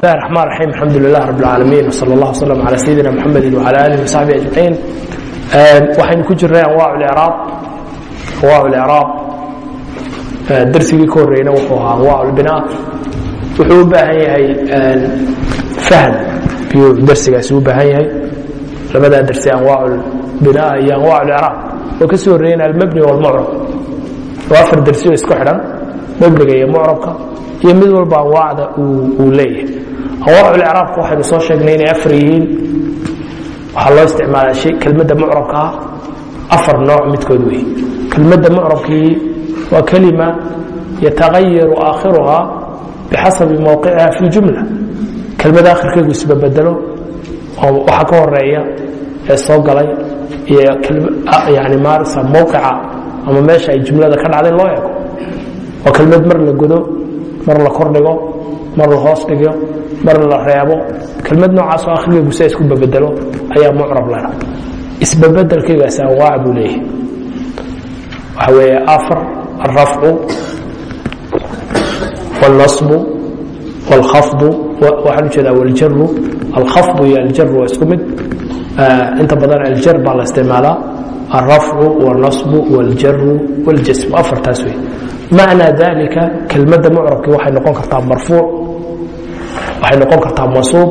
bismillahi raxmaan raxiim alxamdulilah rabbilcaalamiin wsala allah wslam calaa sayidina muxamedi wcala aalihi wasaxbii ajmaciin ehm, waxaynu ku jirnay anwaaculicraab anwaaculicraab ehm, darsigii ka horreyna wuxuu ahaa anwaaculbinaa wuxuu u baahan yahay ehm, fahm. Ayuu darsigaasi u baahan yahay. Labadaa darsi anwaaculbinaa iyo anwaaculicraab oo ka soo horreeyen almabni walmucrab waa afar darsi oo isku xidhan mabniga iyo mucrabka iyo mid walba anwaacda uu leeyahay anwaac اlcraabka waxaynu soo sheegnay inay afar yihiin. Waxaa loo isticmaala kelmadda mucrabka ah afar nooc midkood wey kelmadda mucrabkii waa kelima yatagayaru aakhiruhaa bixasabi mowqiciha fi jumla. Kelmada akhirkeegu isbabedelo waxa ka horreeya ee soo galay iyo yani maarisa mowqica ama meesha ay jumlada ka dhacday loo eego. Waa kelmad mar la godo mar la kordhigo mar la hoos dhigo mar la reebo kelmad noocaasoo akhrigeegu sia isku babedelo ayaa mucrab ladha isbabedelkaygaasi anwaac buu leeyahay waxa weeye afar alrafcu wاlnasbu wاlkhafdu waxaan ujeedaa wاljaru alkhafdu iyo aljaru waa isku mid inta badan aljar baa la isticmaalaa alrafcu wاlnasbu wاljaru wاljasmu afartaas wey macnaa dalika kelmadda mucrabkii waxay noqon kartaa marfuuc waxay noqon kartaa masuub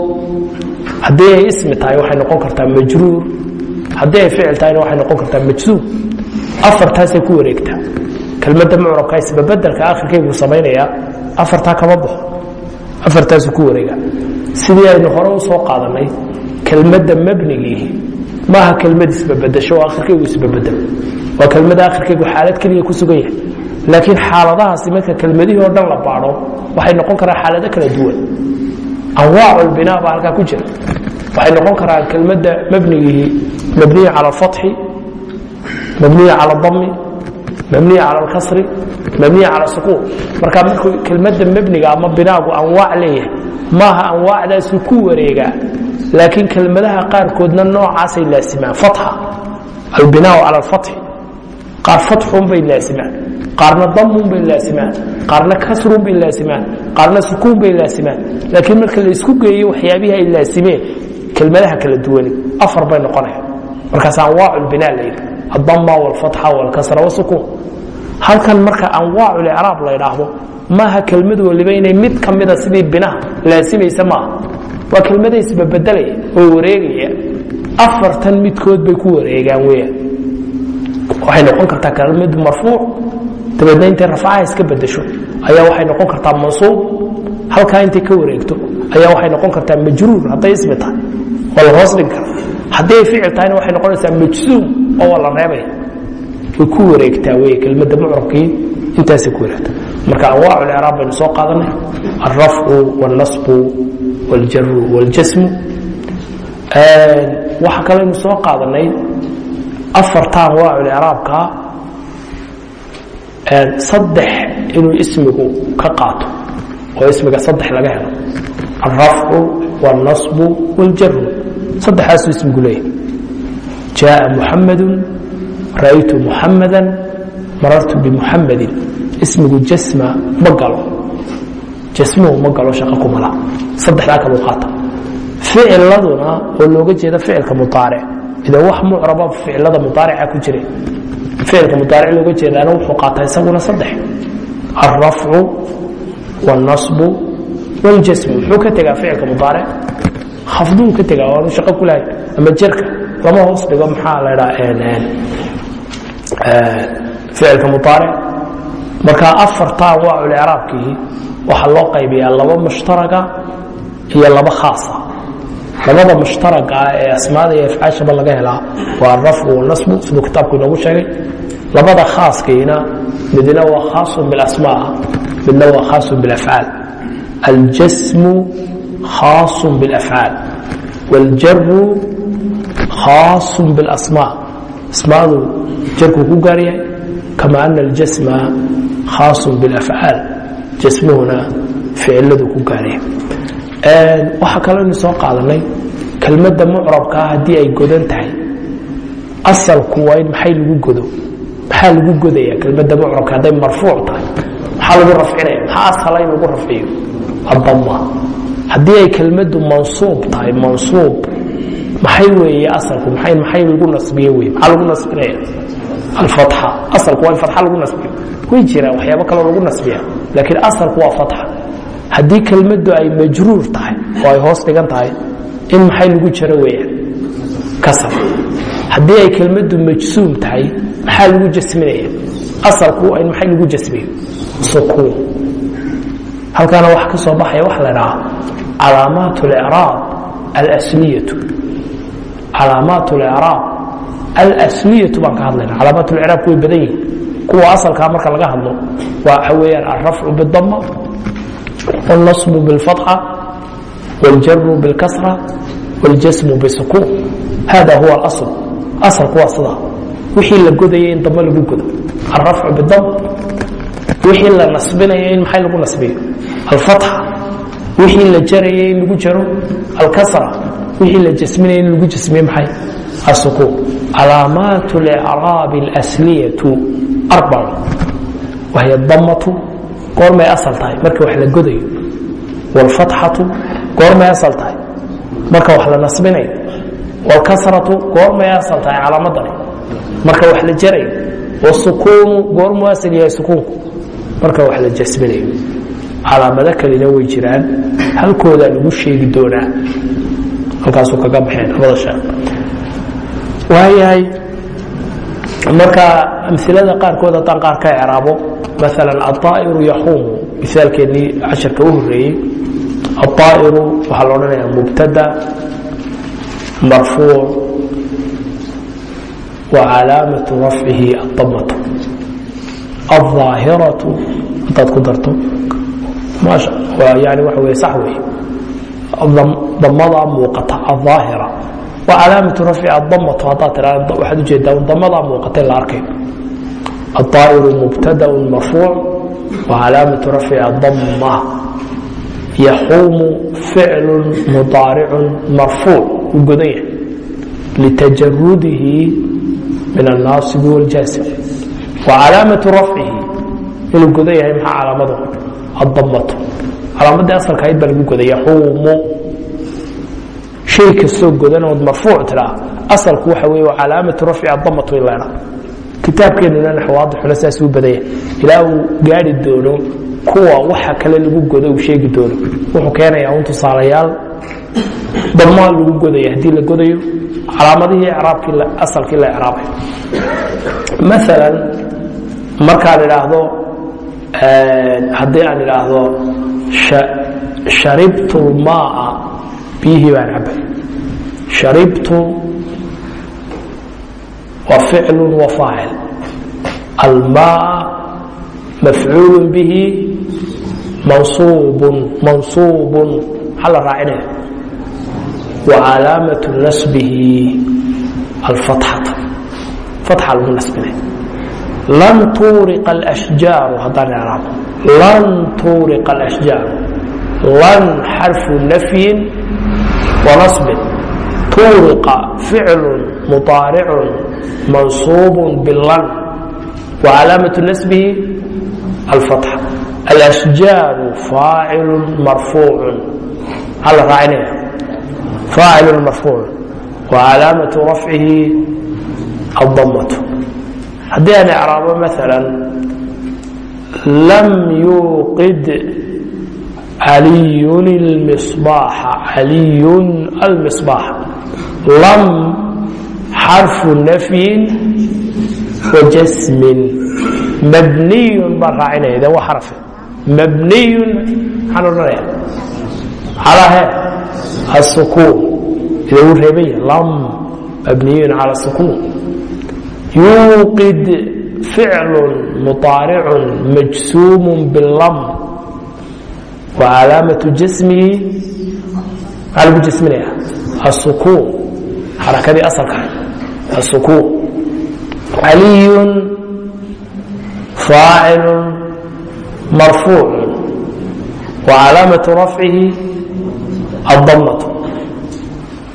haddii ay ismi tahay waxay noqon kartaa majruur. Haddii ay ficil tahayna waxay noqon kartaa majsuub afartaasay ku wareegtaa kelmadda mucrabka isbabedelka akhirkaygu samaynayaa afartaa kama baxo afartaasu ku wareega. Sidii aynu hore u soo qaadanay kelmadda mabnigii maaha kelmad isbabedesho oo akhirkaygu isbabedelo waa kelmada akhirkaygu xaalad keliya ku sugan yahay laakiin xaaladahaasi marka kelmadihii oo dhan la baadho waxay noqon karaan xaalado kala duwan anwaac اlbina baa halkaa ku jira waxay noqon karaan kelmadda mabnigii mabniya calى اfatxi mabniya calى اdami mabniya calى اlkasri mabniya calى sukuun marka markuu kelmadda mabniga ama binaagu anwaac leeyahay maaha anwaacdaasu ku wareegaa laakiin kelmadaha qaarkoodna noocaasay laasimaan fatxa albinaau calى اlfatxi qaar fatxun bay laasimaan qaarna damun bay laasimaan qaarna kasrun bay laasimaan qaarna sukuun bay laasimaan. Laakiin marka la isku geeyo waxyaabihii ay laasimeen kelmadaha kala duwani afar bay noqonaya markaas anwaac lbina la yidhi adama wاlfatxa wاlkasra wasukuun halkan marka anwaac licraab la ydhaahdo maaha kelmad waliba inay mid ka mida sidii binaha laasimaysa maaha. Waa kelmada isbabedelaya oo wareegaya afartan midkood bay ku wareegaan weyaan waxay noqon kartaa kelmad marfuuc dabeedna intay rafcaha iska bedesho ayaa waxay noqon kartaa mansuub halkaa intay ka wareegto ayaa waxay noqon kartaa majruur hadday ismi tahay oo la hoos dhigi kara haddii ay ficil tahayna waxay noqonaysaa majsuum oo waa la reebaya way ku wareegtaa wey kelmadda mucrabkii intaasay ku wareegtaa marka anwaac licraab baynu soo qaadanay alrafcu wاlnasbu wاljaru wاljasmu waxa kaleynu soo qaadanay afarta anwaac licraabkaa saddex inuu ismigu ka qaato oo ismiga saddex laga helo alrafcu wاlnasbu wاljaru saddexaasuu ismigu leeyahy jaءa muxamadu ra'aytu muxamada marartu bimuxamadin ismigu jasma ma galo jasmuhu ma galo shaqo kumala saddexdaa kaluu qaata ficiladuna oo looga jeeda ficilka muaaric idan wax mucraba ficilada muaarica ku jira ficilka mudaaric looga jeedaana wuxuu qaataa isaguna saddex alrafcu wاlnasbu wاljasmu muxuu ka tegaa ficilka mudaaric khafduu ka tegaa waanu shaqo ku lahay ama jerka lama hoos dhigo maxaa la dhaa ficilka mudaaric marka afarta anwaacu licraabkii waxaa loo qaybiyaa laba mushtaraga iyo laba khaasa labada mushtaraga ah ee asmaada iyo afcaashaba laga helaa waa alrafcu wاlnasbu siduu kitaabku inoogu sheegay labada khaaskiina midna waa khaaص biاlasmaa midna waa khaaص biاlafcaal aljasmu khaaص biاlafcaal wاljaru khaaص biاlasmaa asmaadu jarkuu ku gaar yahay kama ana aljasma khaaص biاlafcaal jasmuhuna ficiladu ku gaar yahay waxaa kaloo inu soo qaadanay kelmadda mucrabkaa haddii ay godan tahay asalku waa in maxay lagu godo Maxaa lagu godaya kelmadda mucrabka hadday marfuuc tahay. Maxaa lagu rafcinaya maxaa asala in lagu rafciyo. Adama haddii ay kelmaddu mansuub tahay mansuub maxay weeye asalku? Maxay maxay lagu nasbiye wey maxaa lagu nasbinaya? Alfatxa. Asalku waa in fatxa lagu nasbiyo. Way jiraan waxyaabo kaloo lagu nasbiya. Laakiin asalku waa fatxa. Haddii kelmaddu ay majruur tahay oo ay hoos dhigan tahay in maxay lagu jaro weeyaan kasar haddii ay kelmaddu majsuum tahay maxaa lagu jasminaya asalku in maxay lagu jasmiyo sukuun halkaana wax ka soo baxaya waxa la dhahaa calaamaat اlcraab alsliyatu calaamaat اlcraab alsliyatu baan ka hadlayna calaamaat lcraabku way badan yihin kuwa asalkaa marka laga hadlo waxa weeyaan alrafcu bاdama wاlnasbu bاlfatxa wاljaru bاlkasra wاljasmu bsukuun hada huwa اlasl asalku waa sidaa wixii la godaya in damo lagu godo alrafcu bidam wixii la nasbinaya in maxay lagu nasbiyo alfatxa wixii la jaraya in lagu jaro alkasra wixii la jasminaya in lagu jasmiye maxay asukuun calaamaat اlcraabi اlasliyatu arbac wahiy damatu goormay asal tahay marka wax la godayo wاlfatxatu goormay asal tahay marka wax la nasbinayo wاlkasratu goormay asal tahay calaamadani marka wax la jarayo wasukuunu goormuu asal yahay sukuunku. Marka wax la jasminayo. Calaamado kalena way jiraan. Halkoodaa lagu sheegi doonaa. Halkaasuu kaga baxeen labada sheekh waayahay marka amilada qaarkood haddaan qaar ka ecraabo maala aaa'iru yaxuumu misaalkeennii casharka u horeeyey aaa'iru waxaa la odhanaya mubtada marfuuc wacalaamatu rafcihi adamatu aaahiratu intaad ku darto yani waa w sax wey damadaa muuqata aaahira wacalaamatu rafci adamatu haddaad tiraa waxaad u jeedaa damadaa muuqata la arkayo aaa'iru mubtadaun marfuuc wacalaamatu rafci adama yaxuumu ficlu mudaaricun marfuuc u godan yahay litajarudihi min annaasib wاljaasib wacalaamatu rafcihi inuu godan yahay maxaa calaamadu? Addamatu calaamaddii asalka ayd baa lagu godaya xuumu. Shay kastoo godan ood marfuuc tiraa asalku waxa wey calaamatu rafci addamatu in leena kitaabkeenuna naxwaadixuna saas uu badaya ilaa uu gaari doono kuwa waxa kale lagu godo uu sheegi doono. Wuxuu keenayaa un tusaalayaal damaal lagu godaya haddii la godayo calaamadihii asalkii la icraabay. Maalan markaan idhaahdo haddii aan idhaahdo sharibtu lmaaa biyihii baan cabay sharibtu waa ficlu wa faacil. Almaa mafcuul bihi mansuubun mansuubun maxaa la raacinaya wa calaamatu nasbihi alfatxata fatxa lagu nasbinay. Lan tuuriqa alashjaaru haddaan icraabo lan tuuriqa raacinaya marfuuc wa calaamatu rafcihi adamatu haddii aan icraabo maala lam yuuqid caliyun اlmisbaaxa caliyun almisbaax lam xarfu nafyin wa jasmin mabniyun baan raacinaya de waa xarfe mabniyun maxaan odhanaya calaa he calaamatu jasmihi maxaa lagu jasminaya asukuun xarakadii asalka asukuun caliyun faacilu marfuucu wa calaamatu rafcihi adamatu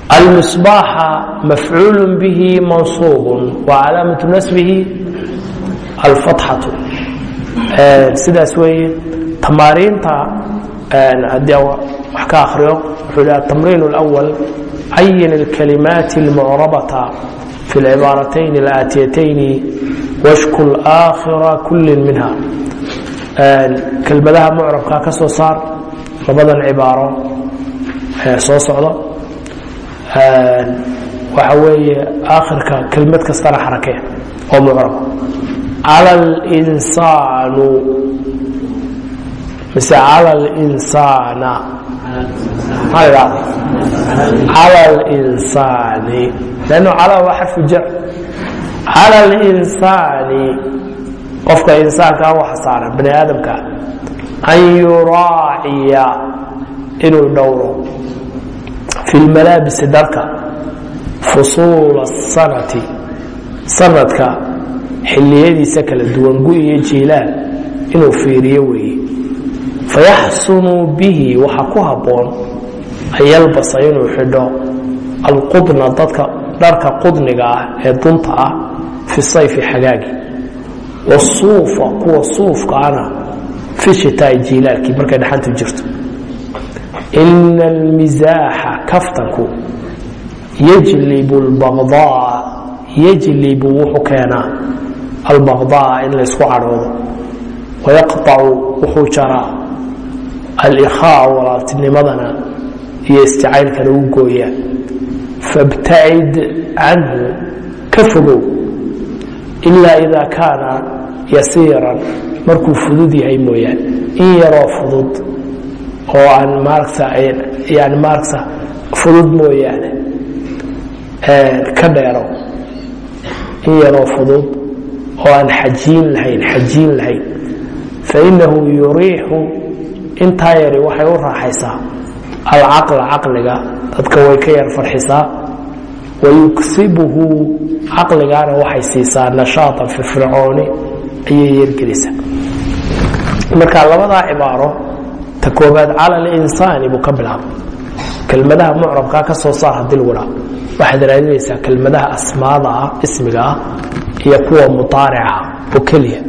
almisbaaxa mafcuul bihi mansuub wa calaamatu nasbihi alfatxatu sidaas weeye tamaariinta haddii wax ka akriyo wuxuu hi atamriin اlأwal cayin اlkalimaati اlmucrabata fi اlcibaaratayn اlaatiyatayn washku اlآkhira kuli minha kelmadaha mucrabka ka soo saar labadan cibaaro ee soo socdo. Waxa weeye akhirka kelmad kastana xarakee oo mucrab cala alinsaanu mise cala alinsaana cala alinsaani lannu cala waa xarfu jac cala alinsaani qofka insaanka ah waxa saaran bani aadamka. An yuraaciya inuu dhowro fi lmalaabisi dharka fusuula الsanati sanadka xiliyadiisa kala duwan gu iyo jiilaan inuu fiiriyo weeye. Fayaxsunu bihi waxa ku habboon an yalbasa inuu xidho alqudna dadka dharka qudniga ah ee dunta ah fi sayfi xagaagi. Wasuufa kuwa suufkaana fi shitaai jiilaalkii markay dhaxantu jirto ina almisaaxa kaftanku yajlibu lbaqdaa yajlibu wuxuu keenaa albaqdaa in laysku cadhoodo wayaqطacu wuxuu jaraa alikhaa walaaltinimadana iyo isticaylkana u gooyaa fabtacid canhu ka fogow ilaa idaa kaana yasiiran markuu fudud yahay mooyaane in yaroo fudud oo aan maaragta yani maaragta fudud mooyaane ka dheero. In yaroo fudud oo aan xajiin lahayn xajiin lahayn. Fainahu yuriixu intaa yari waxay u raaxaysaa alcaqla caqliga. Dadka way ka yar farxisaa. Wayuksibuhu caqligaana waxay siisaa nashaatan firfircooni ayay yeergelisaa marka labadaa cibaaro ta koobaad cala alinsaani buu ka bilaabay. Kelmadaha mucrabkaa ka soo saar haddii lagu dhaa waxaad raadinaysaa kelmadaha asmaada ah ismiga ah iyo kuwa muaarica oo keliya.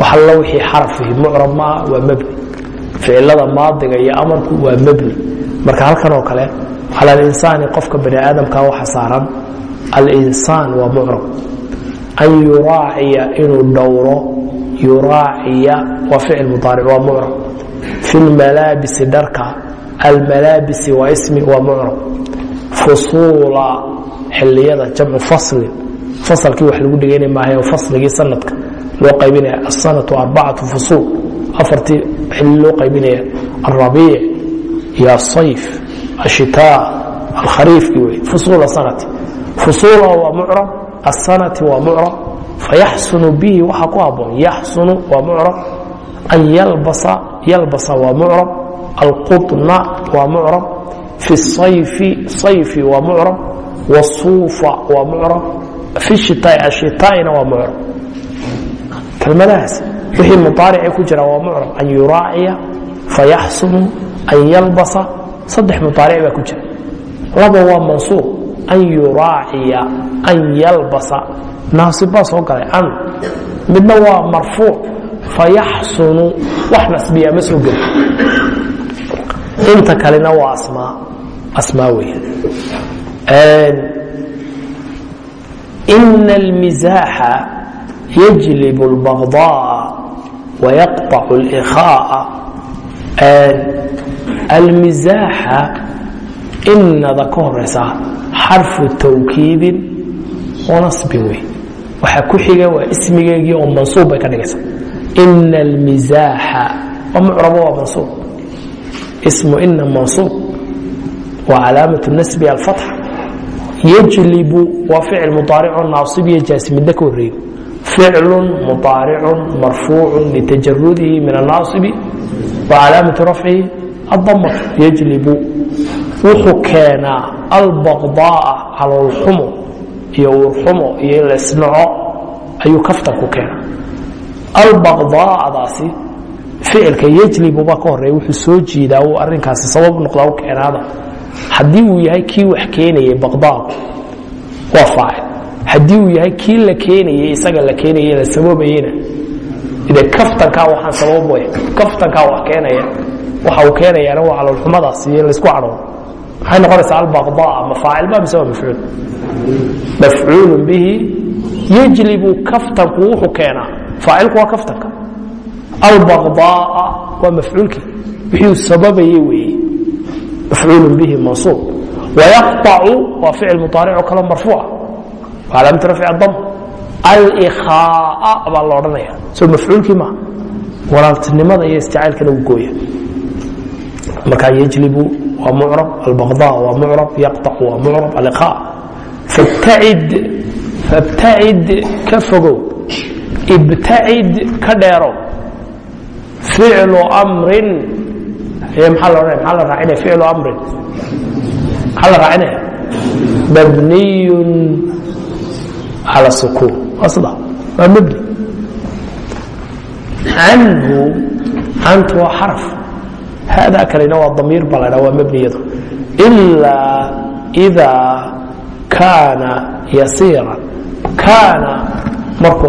Waxallo wixii xarfihi mucrab maa waa mebni ficilada maadiga iyo amarku waa mebni marka halkan oo kale cala alinsaani qofka bani aadamka waxa saaran alinsaan waa mucrab. An yuraaciya inuu dhowro yuraaciya waa ficil muaaric waa mucrab fi lmalaabisi dharka almalaabisi waa ismi waa mucrab fusuula xiliyada jamcu faslin fasalkii wax lagu dhigayna maaha fasligii sanadka loo qaybinaya asanatu arbacatu fusuul afartii xili loo qaybinaya alrabiic iyo asayf ashitaa alkhariifkii wey fusuula sanati fusuula waa mucrab asanati waa mucrab fayaxsunu bihi waxaa ku haboon yaxsunu waa mucrab an yalbasa yalbasa waa mucrab alqudna waa mucrab fi sayfi sayfi waa mucrab wasuufa waa mucrab fi shitaai ashitaaina waa mucrab. Kelmadahaas wixii muaaricii ku jira waa mucrab. An yuraaciya fayaxsunu an yalbasa saddex muaaric baa ku jira. Laba waa mansuub. An yuraaciya an yalbasa. Naasib baa soo galay. An midna waa marfuuc fayaxsunu wax nasbiya ma soo geli inta kalena waa asmaa asmaa weya ina almisaaxa yajlib اlbagضاء wayaqطac اlإkhaaء almisaaxa inada ka horeysa xarfu tawkiidin oo nasbin wey waxaa ku xiga waa ismigeegii oo mansuub bay ka dhigaysa almisaaxa waa mucrabo waa mansuub ismu ina mansuub waa calaamaة nasbi alfatxa yajlibu waa ficil muaarico naasib iyo jaasimidna ka horeeyo muaaricu marfuucu litajarudihi min anaasibi wa calaamatu rafcihi adamatu yajlibu wuxuu keenaa albaqdaaa caloolxumo iyo uurxumo iyo in laysnaco ayuu kaftanku keenaa albaqdaadaasi ficilka yajlibuba ka horreeya wuxuu soo jiidaa uu arinkaasi sabab noqdaa u keenaada. Haddii uu yahay kii wax keenayay baqdaadu waa faacil. Haddii uu yahay kii la keenayey isaga la keenaye la sababayena de kaftankaa waxaan sabab way kaftankaa wax keenaya waxa uu keenayaana waa caloolxumadaas iyo laysku cadhoon maxay noqonaysaa albaqdaa ma faacil ba mise waa mafcuul mafcuulu bihi yajlibu kaftanku wuxuu keenaa faacilku waa kaftanka albaqdaaa waa mafcuulkii wixii sababayey weeye. Mafcuulu bihi mansuub. Wayaqطacu waa ficil mudaarico kalo marfuuca calaamatu rafci dam alkhaaa baa la odhanaya. Soo mafcuulkii maaha walaaltinimada iyo isticaylkana uu gooya. Markaa yajlibu waa mucrab albaqdaa waa mucrab yaqطacu waa mucrab alkhaa fabtacid fabtacid ka fogow ibtacid ka dheerow ficlu amrin. Maxaa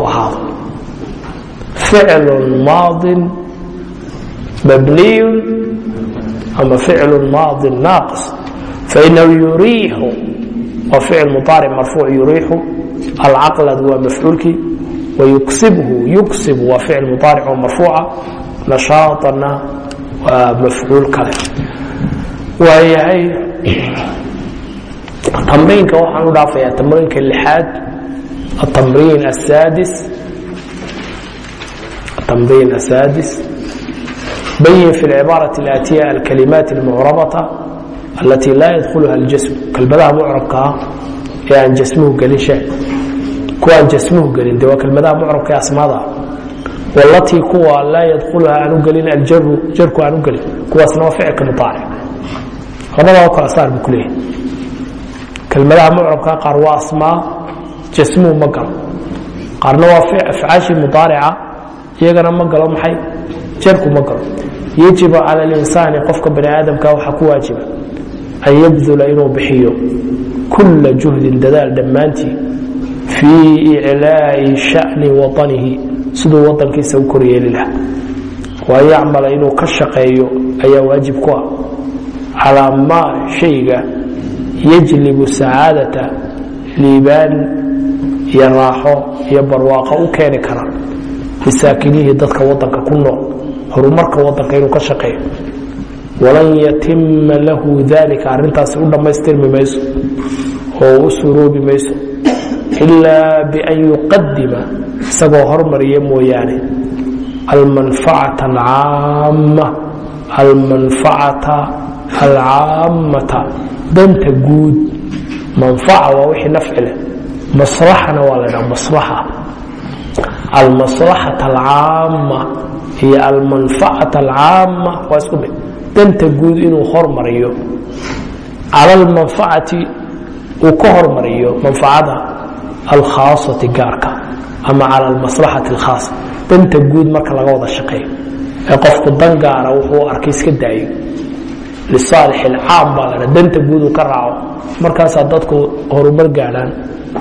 ahaado ficlu maadin mabniyu ama ficlu maadi naaqis fainahu yuriixu waa ficil mudaaric marfuuc yuriixu alcaqlad waa mafcuulkii wayuksibhu yuksib waa ficil mudaaric oo marfuuca nashaaطana waa mafcuul kale waayahay tamriinka waxaan u dhaafayaa tamriinka lixaad atamriin asaadis التمرين السادس بين في العبارة الآتية الكلمات المعربة التي لا يدخلها الجسم كلمadaha معربka ee aan jasmuhu gelin sheeg kuwa aan jasmuhu gelin de waa kelmadaha mucrabka ee asmaada walatii kuwa laa yadkhuluha aanu gelin aljaru jarku aanu gelin kuwaasna waa ficilka mudaaric labadaa kala saar buu ku leeyahay kelmadaha mucrabka qaar waa asmaa jasmuhu ma galo qaarna waa afcaashii mudaarica iyagana ma galo maxay? Jarku ma galo. Yajibu cala اlinsaani qofka bani aadamka waxaa ku waajiba. An yabdula inuu bixiyo kula juhdin dadaal dhammaantii fii iclaa'i sha'ni waطanihi siduu wadankiisa u koryeeli lahaa waan yacmala inuu ka shaqeeyo ayaa waajib ku ah. Calaa maa shayga yajlibu sacaadata liibaan iyo raaxo iyo barwaaqo u keeni kara lisaakinihi dadka wadanka ku nool horumarka wadanka inuu ka shaqeeyo. Walan yatima lahu dalika arintaasi u dhammaystirmi mayso oo u suroobi mayso ilaa bian yuqadima isagoo hormariya mooyaane. Almanfacata alcaama almanfacata alcaammata danta guud. Manfaca waa wixii nafci leh maslaxana waa la dhaha maslaxa almaslaxata alcaama iyo almanfacata alcaama waa isku mid. Danta guud inuu hormariyo cala almanfacati uu ka hormariyo manfacada alkhaasati gaarka ama cala almaslaxati alkhaasa danta guud marka laga wada shaqeeyo ee qofku dan gaara wuxuu arkay iska daayo lisaalix alcaam baa la danta guud uu ka raaco markaasaa dadku horumar gaadhaan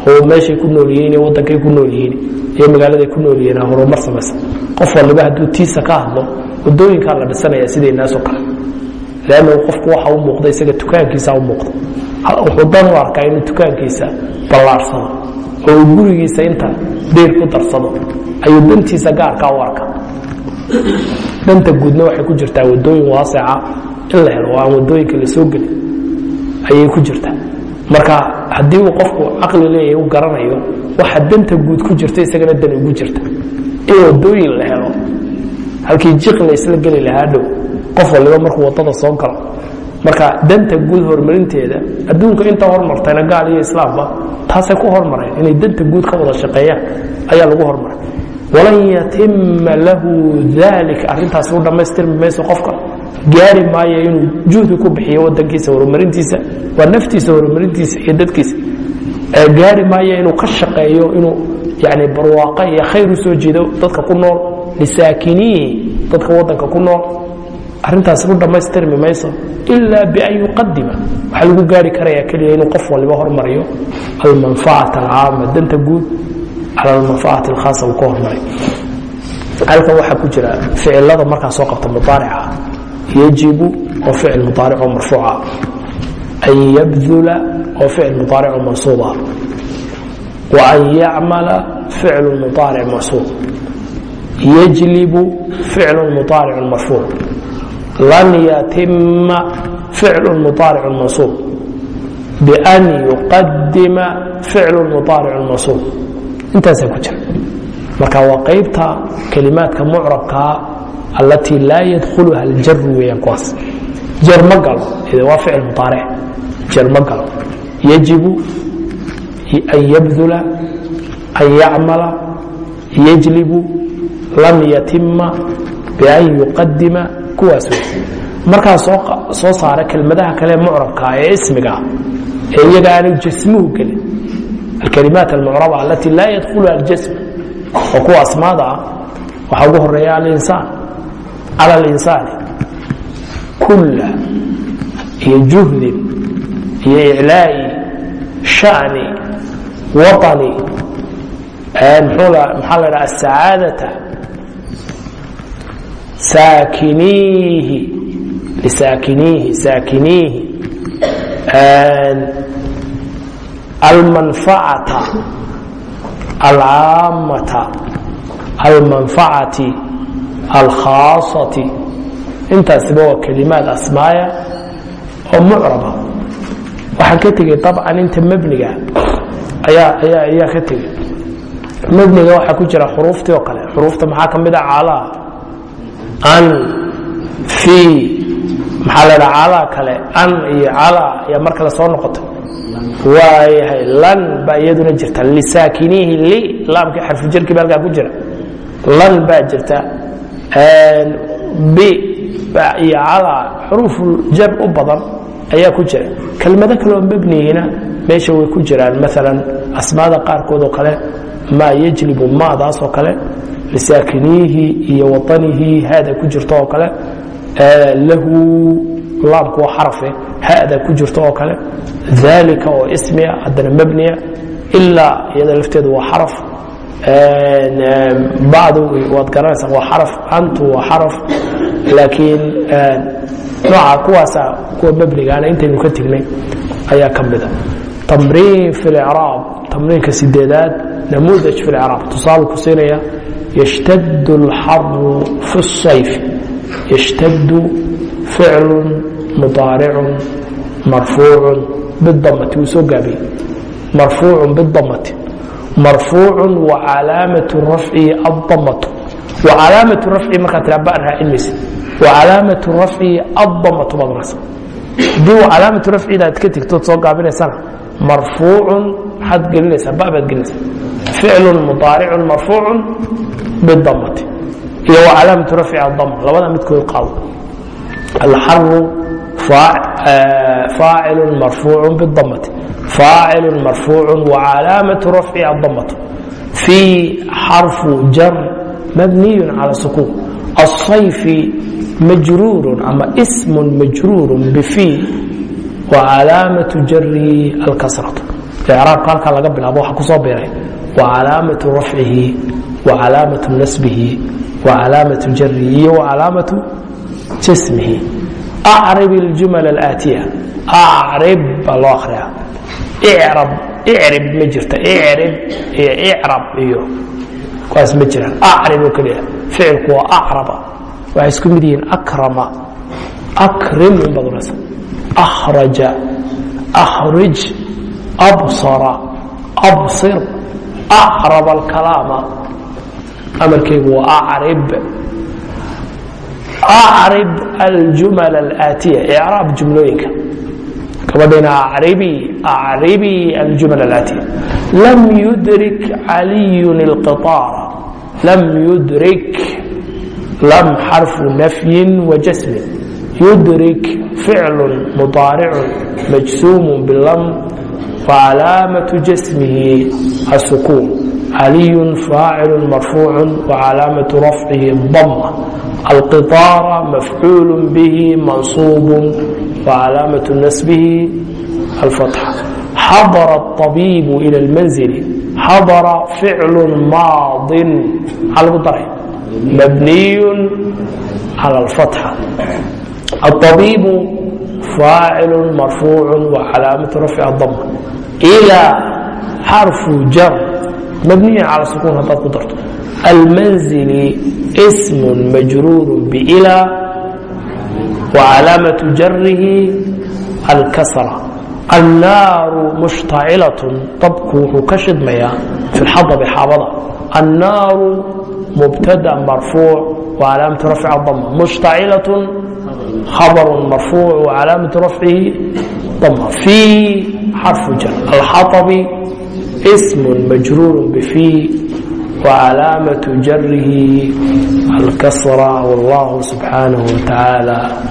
oo meeshay ku nool yihiin iyo waddankay ku nool yihiin iyo magaaladay ku nool yihiin horumar samaysa qof waliba hadduu tiisa ka hadlo wadooyinkaa la dhisanaya sideenaasoo kale lannu qofku waxa u muuqda isaga tukaankiisa u muuqda wuxuu dan u arkaa inuu tukaankiisa ballaarsado oo uu gurigiisa inta deyr ku darsado ayuu dantiisa gaarkaa u arkaa danta guudna waxay ku jirtaa wadooyin waaseca in la helo oo aan waddooyinka la gelin ayay ku jirtaa marka haddii uu qofku caqli leeyahay u garanayo waxa danta guud ku jirta isagana dan ugu jirta. In wadooyin la helo halkii jiq la geli lahaa dhow qof waliba markuu waddada soo galo marka danta guud horumarinteeda adduunka inta hormartayna gaal iyo islaamba taasay ku hormareen inay danta guud ka wada shaqeeyaan ayaa lagu hormaray. Walan yatima lahu dalika arintaasi u dhammaystirmi mayso qofka gaari maayo inuu juhdi ku bixiyo wadankiisa horumarintiisa waa naftiisa horumarintiisa iyo dadkiisa. Gaari maayo inuu ka shaqeeyo inuu yani barwaaqo iyo khayr u soo dadka ku nool lisaakiniihi dadka wadanka ku nool. Arintaasi u dhammaystirmi mayso ilaa bian yuqadima waxaa lagu gaari karaya keliya inuu qof waliba hormariyo almanfacata alcaama danta guud cala almanfacati alkhaasa uu ka hormaray. Halkan waxaa ku jira ficilada markaa soo qabta mudaarica yajibu oo ficil mudaaricoo marfuuca. An yabdula oo ficil mudaaricoo mansuuba. Wa an yacmala ficlu mudaaric mansuub. Yajlibu ficlu mudaaric marfuuc. Lan yatima ficlu mudaaric mansuub. Ban yuqadima ficlu mudaaric mansuub. Intaasaa ku jira marka waa qaybta kelimaadka mucrabkaa allatii laa yadkhuluha aljaru weeyaan kuwaas. Jar ma galo waa ficil mudaaric jar ma galo. Yajibu an yabdula an yacmala. Yajlibu lam yatima bian yuqadima kuwaas wey markaa soo saara kelmadaha kale mucrabka ee ismiga ee iyaga jasmuhu gelin. Alkalimaat almucraba alati laa yadkhuluha aljasm oo kuwa asmaada waxaa ugu horreeya alinsaan cala alinsaani kulla iyo juhdin iyo iclaa'i shani waطani maxaa la dhaha asacaadata saakiniihi lisaakiniihi saakiniihi almanfacata alcaamata almanfacati alkhaasati intaasiba waa kelimaad asmaaya oo mucraba waxaan ka tegey abcan inta mebniga ayaa ka tegey mebniga waxaa ku jira xuruuftii oo kale xuruufta maxaa ka mid a calaa an fii maxaa la dhaha calaa kale an iyo calaa ayaa mar kale soo noqotay waayahay lan baa iyaduna jirta lisaakiniihi li laamkii xarfujarkii ba halkaa ku jira lan baa jirta bi iyo calaa xuruufu jar u badan ayaa ku jira. Kelmado kaleoo mebnihiina meesha way ku jiraan maalan asmaada qaarkood oo kale maa yajlibu maadaas oo kale lisaakiniihi iyo waطanihi haada ku jirto oo kale lahu laamku xarafe hada ku jirto oo kale dalika oo ismiya haddana mebniya ilaa iyada lafteedu waa xaraf bacdu waad garanaysaa waa xaraf antu waa xaraf laakiin nooca kuwaasa kuwa mebnigaana intaynu ka tegnay ayaa ka mida tamriin fi اlcraab tamriinka sideedaad namuudaj fi اlcraab tusaale ku siinaya yshtad اlxaru fi الصayf yshtadu ficlu mudaaricu marfuucu bidamati wuu soo gaabiyey marfuucu bidamati marfuuc wcalaamaة rafci aamatu alaama raci markaa tira ba raacinmaysa alaama rafci aamatu baad raacsan haddii alaama racida aad ka tigtood soo gaabinaysana marfuucu maxaad gelinaysaa ba baad gelinaysa. Ficlu mudaaricu marfuucu bidamati iyo alaama rafci aam labada midkood qaado aru فاacل مرفوع بالضمة فاacل مرفوع وعلاaمة رفع الضمة في xرف جر مبني على سكون الصيف مجrور ama اسم مجrور بفي وعلاaمة جره الكسرة إعراabka halkaa laga bilaabo waxa kusoo biray وعلاaمة رفعه وعلاaمة نسبه وعلاaمة جره iyo وعلاaمة جسمه rib اjumal اaatiya rib baa loo akriyaa rib ma jirta rib iyo rab iyo kuwaas ma jiraan rib oo keliya ficilku waa acraba waxay isku mid yihiin akrama akrim in baad unaysa akhraja akhrij absara absir acrab alkalaama amarkaygu waa acrib acrib aljumal alaatiya icraab jumlooyinka gabadhina acribii acribii aljumal alaatiya lam yudrik caliyun ilqiطaara lam yudrik lam xarfu nafyin wajasmin yudrik ficlu mudaaricu majsuumu bilam wacalaamatu jasmihi asukuun caliyu faacil marfuucu wcalaamatu rafcihi dama alqiطaara mafcuul bihi mansuubu wcalaamatu nasbihi alfatxa xadara abiibu jar مبني على السكون hadaad ku darto المنزل اسم مجrور بإلى وcلاaمة جره الكسرة الناar مشتaciلة dabku wuxuu ka shidmaya في الxadب xaabada الناar مبتدأ مرفوع وcلاaمة رفع الضم مشتaciلة خبر مرفوع وعلاaمة رفعه ضمة في xرف jر الحطب sm majruur bfi wcalaamaة jarhi alkasra wاllah subxaanaه watacaala